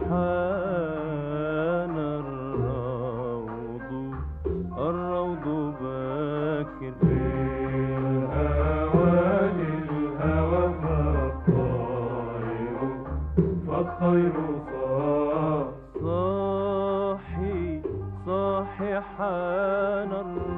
حان الروض الروض باكر. الهوى للهوى فالطير فالطير صاحي صاحي حان الروض.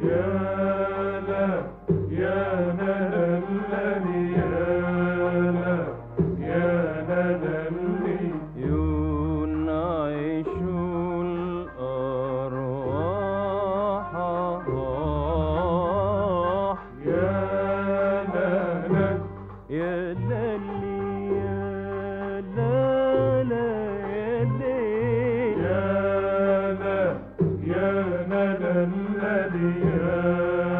good. الأديان